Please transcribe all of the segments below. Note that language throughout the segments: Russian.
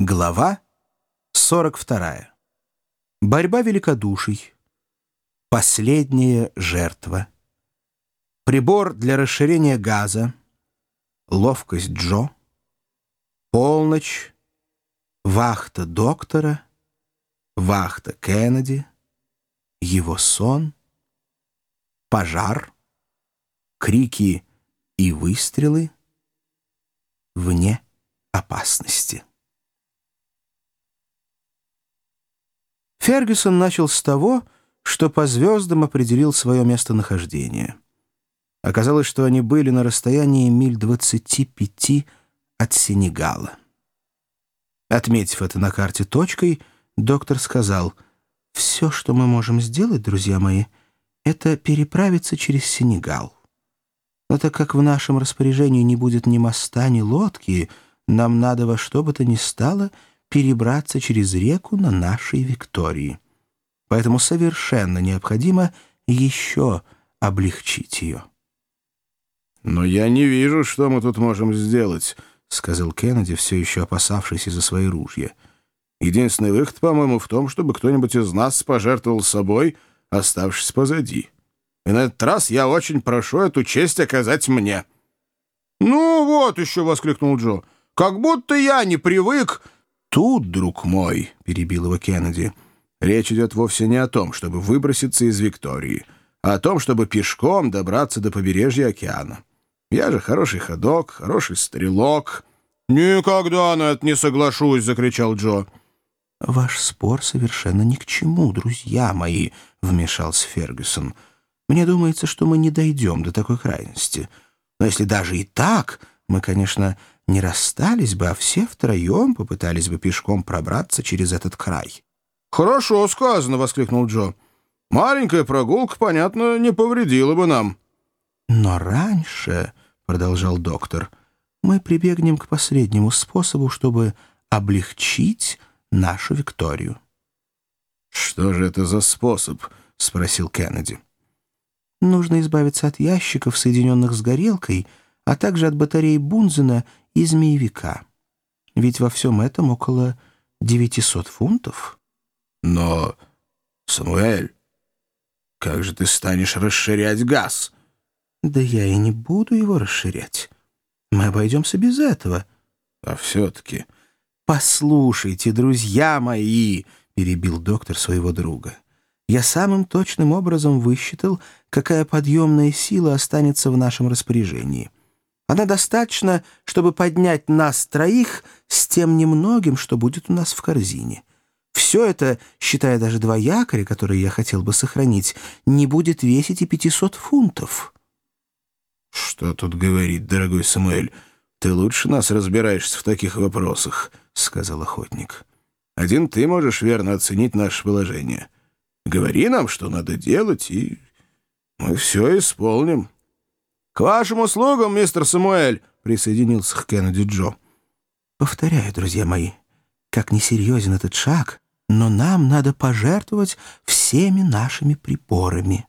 Глава 42. Борьба великодуший. Последняя жертва. Прибор для расширения газа. Ловкость Джо. Полночь. Вахта доктора. Вахта Кеннеди. Его сон. Пожар. Крики и выстрелы. Вне опасности. Фергюсон начал с того, что по звездам определил свое местонахождение. Оказалось, что они были на расстоянии миль 25 от Сенегала. Отметив это на карте точкой, доктор сказал, «Все, что мы можем сделать, друзья мои, это переправиться через Сенегал. Но так как в нашем распоряжении не будет ни моста, ни лодки, нам надо во что бы то ни стало — перебраться через реку на нашей Виктории. Поэтому совершенно необходимо еще облегчить ее. «Но я не вижу, что мы тут можем сделать», — сказал Кеннеди, все еще опасавшийся за свои ружья. «Единственный выход, по-моему, в том, чтобы кто-нибудь из нас пожертвовал собой, оставшись позади. И на этот раз я очень прошу эту честь оказать мне». «Ну вот еще!» — воскликнул Джо. «Как будто я не привык...» тут, друг мой, — перебил его Кеннеди, — речь идет вовсе не о том, чтобы выброситься из Виктории, а о том, чтобы пешком добраться до побережья океана. Я же хороший ходок, хороший стрелок. — Никогда на это не соглашусь, — закричал Джо. — Ваш спор совершенно ни к чему, друзья мои, — вмешался Фергюсон. — Мне думается, что мы не дойдем до такой крайности. Но если даже и так, мы, конечно, не расстались бы, а все втроем попытались бы пешком пробраться через этот край. «Хорошо сказано!» — воскликнул Джо. «Маленькая прогулка, понятно, не повредила бы нам». «Но раньше, — продолжал доктор, — мы прибегнем к последнему способу, чтобы облегчить нашу Викторию». «Что же это за способ?» — спросил Кеннеди. «Нужно избавиться от ящиков, соединенных с горелкой, а также от батареи Бунзена и змеевика. Ведь во всем этом около 900 фунтов. Но, Самуэль, как же ты станешь расширять газ? Да я и не буду его расширять. Мы обойдемся без этого. А все-таки... «Послушайте, друзья мои!» — перебил доктор своего друга. «Я самым точным образом высчитал, какая подъемная сила останется в нашем распоряжении. Она достаточно, чтобы поднять нас троих с тем немногим, что будет у нас в корзине. Все это, считая даже два якоря, которые я хотел бы сохранить, не будет весить и 500 фунтов. «Что тут говорить, дорогой Самуэль? Ты лучше нас разбираешься в таких вопросах», — сказал охотник. «Один ты можешь верно оценить наше положение. Говори нам, что надо делать, и мы все исполним». «К вашим услугам, мистер Самуэль!» — присоединился к Кеннеди Джо. «Повторяю, друзья мои, как несерьезен этот шаг, но нам надо пожертвовать всеми нашими приборами».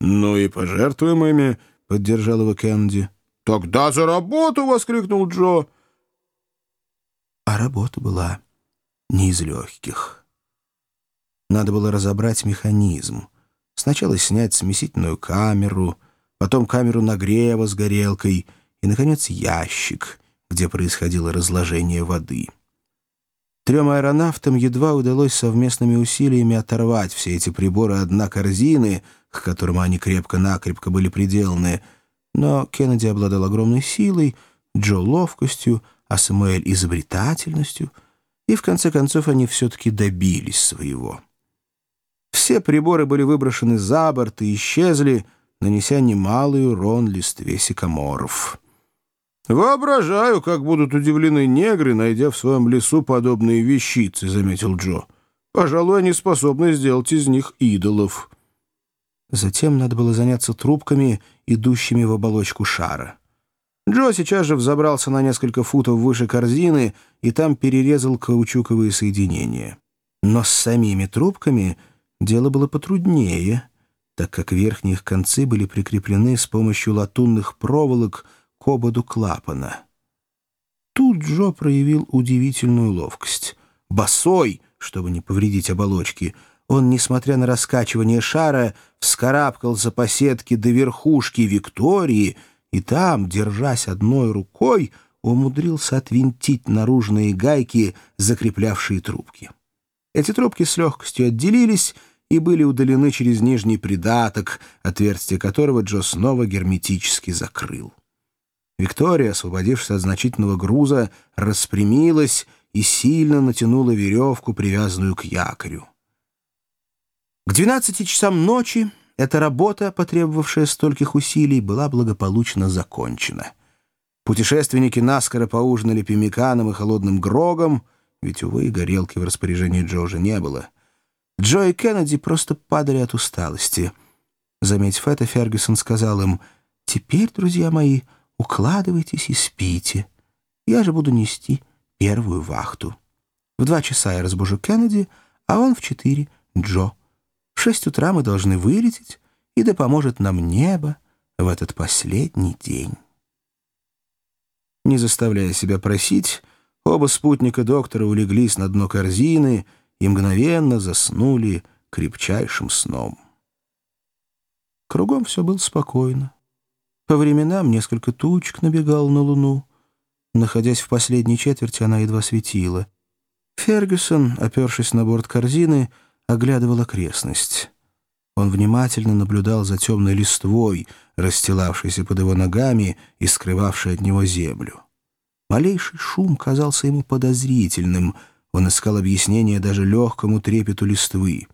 «Ну и пожертвуем ими», — поддержал его Кеннеди. «Тогда за работу!» — воскликнул Джо. А работа была не из легких. Надо было разобрать механизм. Сначала снять смесительную камеру — потом камеру нагрева с горелкой и, наконец, ящик, где происходило разложение воды. Трем аэронавтам едва удалось совместными усилиями оторвать все эти приборы от дна корзины, к которым они крепко-накрепко были приделаны, но Кеннеди обладал огромной силой, Джо — ловкостью, а Самуэль — изобретательностью, и в конце концов они все-таки добились своего. Все приборы были выброшены за борт и исчезли — нанеся немалый урон листве сикаморов. «Воображаю, как будут удивлены негры, найдя в своем лесу подобные вещицы», — заметил Джо. «Пожалуй, они способны сделать из них идолов». Затем надо было заняться трубками, идущими в оболочку шара. Джо сейчас же взобрался на несколько футов выше корзины и там перерезал каучуковые соединения. Но с самими трубками дело было потруднее — так как верхние их концы были прикреплены с помощью латунных проволок к ободу клапана. Тут Джо проявил удивительную ловкость. Босой, чтобы не повредить оболочки, он, несмотря на раскачивание шара, вскарабкался по сетке до верхушки Виктории и там, держась одной рукой, умудрился отвинтить наружные гайки, закреплявшие трубки. Эти трубки с легкостью отделились и были удалены через нижний придаток, отверстие которого Джо снова герметически закрыл. Виктория, освободившись от значительного груза, распрямилась и сильно натянула веревку, привязанную к якорю. К 12 часам ночи эта работа, потребовавшая стольких усилий, была благополучно закончена. Путешественники наскоро поужинали пимиканом и холодным грогом, ведь, увы, горелки в распоряжении Джо уже не было. Джо и Кеннеди просто падали от усталости. Заметив это, Фергюсон сказал им, «Теперь, друзья мои, укладывайтесь и спите. Я же буду нести первую вахту. В два часа я разбужу Кеннеди, а он в четыре — Джо. В шесть утра мы должны вылететь, и да поможет нам небо в этот последний день». Не заставляя себя просить, оба спутника доктора улеглись на дно корзины и мгновенно заснули крепчайшим сном. Кругом все было спокойно. По временам несколько тучек набегал на луну. Находясь в последней четверти, она едва светила. Фергюсон, опершись на борт корзины, оглядывал окрестность. Он внимательно наблюдал за темной листвой, расстилавшейся под его ногами и скрывавшей от него землю. Малейший шум казался ему подозрительным. Он искал объяснение даже легкому трепету листвы.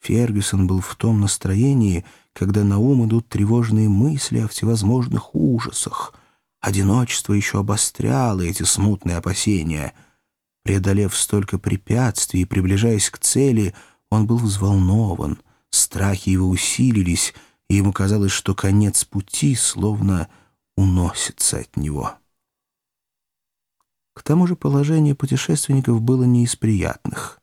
Фергюсон был в том настроении, когда на ум идут тревожные мысли о всевозможных ужасах. Одиночество еще обостряло эти смутные опасения. Преодолев столько препятствий и приближаясь к цели, он был взволнован — Страхи его усилились, и ему казалось, что конец пути словно уносится от него. К тому же положение путешественников было не из приятных.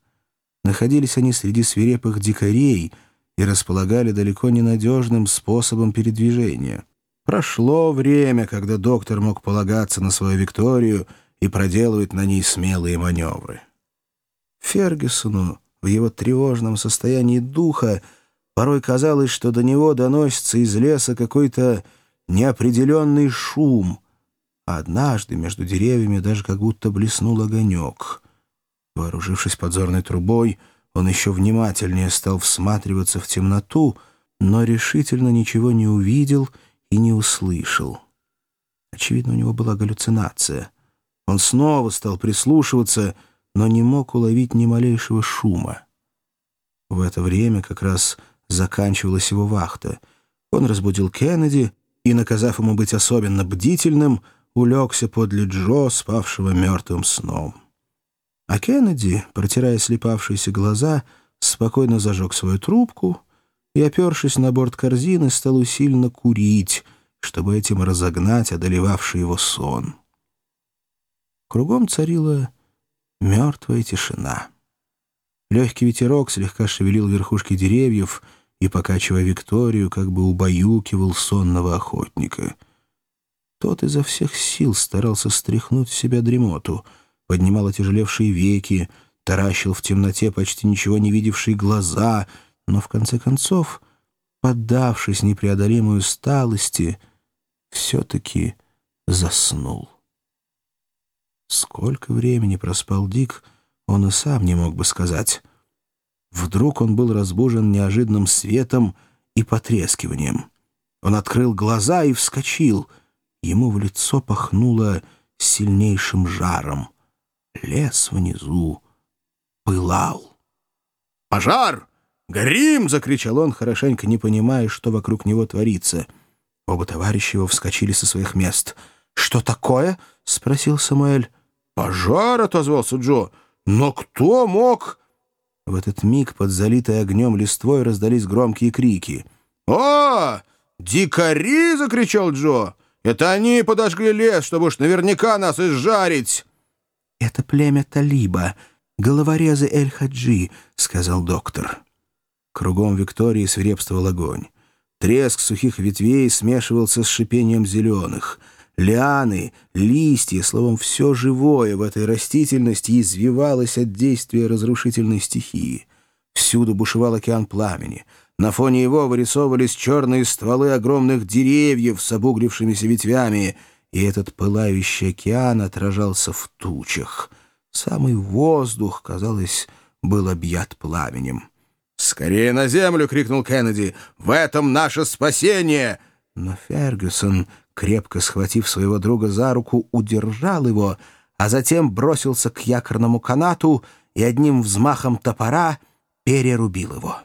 Находились они среди свирепых дикарей и располагали далеко ненадежным способом передвижения. Прошло время, когда доктор мог полагаться на свою Викторию и проделывать на ней смелые маневры. Фергюсону в его тревожном состоянии духа порой казалось, что до него доносится из леса какой-то неопределенный шум. Однажды между деревьями даже как будто блеснул огонек. Вооружившись подзорной трубой, он еще внимательнее стал всматриваться в темноту, но решительно ничего не увидел и не услышал. Очевидно, у него была галлюцинация. Он снова стал прислушиваться — но не мог уловить ни малейшего шума. В это время как раз заканчивалась его вахта. Он разбудил Кеннеди и, наказав ему быть особенно бдительным, улегся подле Джо, спавшего мертвым сном. А Кеннеди, протирая слепавшиеся глаза, спокойно зажег свою трубку и, опершись на борт корзины, стал усиленно курить, чтобы этим разогнать одолевавший его сон. Кругом царила Мертвая тишина. Легкий ветерок слегка шевелил верхушки деревьев и, покачивая Викторию, как бы убаюкивал сонного охотника. Тот изо всех сил старался стряхнуть в себя дремоту, поднимал отяжелевшие веки, таращил в темноте почти ничего не видевшие глаза, но, в конце концов, поддавшись непреодолимой усталости, все-таки заснул. Сколько времени проспал Дик, он и сам не мог бы сказать. Вдруг он был разбужен неожиданным светом и потрескиванием. Он открыл глаза и вскочил. Ему в лицо пахнуло сильнейшим жаром. Лес внизу пылал. «Пожар! Горим!» — закричал он, хорошенько не понимая, что вокруг него творится. Оба товарища его вскочили со своих мест. «Что такое?» — спросил Самуэль. «Пожар!» — отозвался Джо. «Но кто мог...» В этот миг под залитой огнем листвой раздались громкие крики. «О, дикари!» — закричал Джо. «Это они подожгли лес, чтобы уж наверняка нас изжарить!» «Это племя Талиба, головорезы Эль-Хаджи», — сказал доктор. Кругом Виктории свирепствовал огонь. Треск сухих ветвей смешивался с шипением зеленых — Лианы, листья, словом, все живое в этой растительности извивалось от действия разрушительной стихии. Всюду бушевал океан пламени. На фоне его вырисовывались черные стволы огромных деревьев с обуглившимися ветвями, и этот пылающий океан отражался в тучах. Самый воздух, казалось, был объят пламенем. «Скорее на землю!» — крикнул Кеннеди. «В этом наше спасение!» Но Фергюсон, крепко схватив своего друга за руку, удержал его, а затем бросился к якорному канату и одним взмахом топора перерубил его.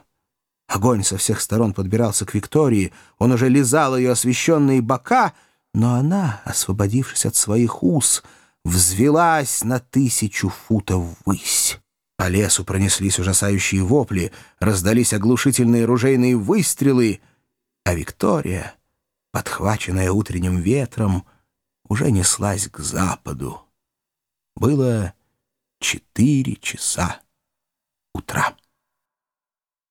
Огонь со всех сторон подбирался к Виктории, он уже лизал ее освещенные бока, но она, освободившись от своих уз, взвелась на тысячу футов ввысь. По лесу пронеслись ужасающие вопли, раздались оглушительные ружейные выстрелы, а Виктория, подхваченная утренним ветром, уже неслась к западу. Было четыре часа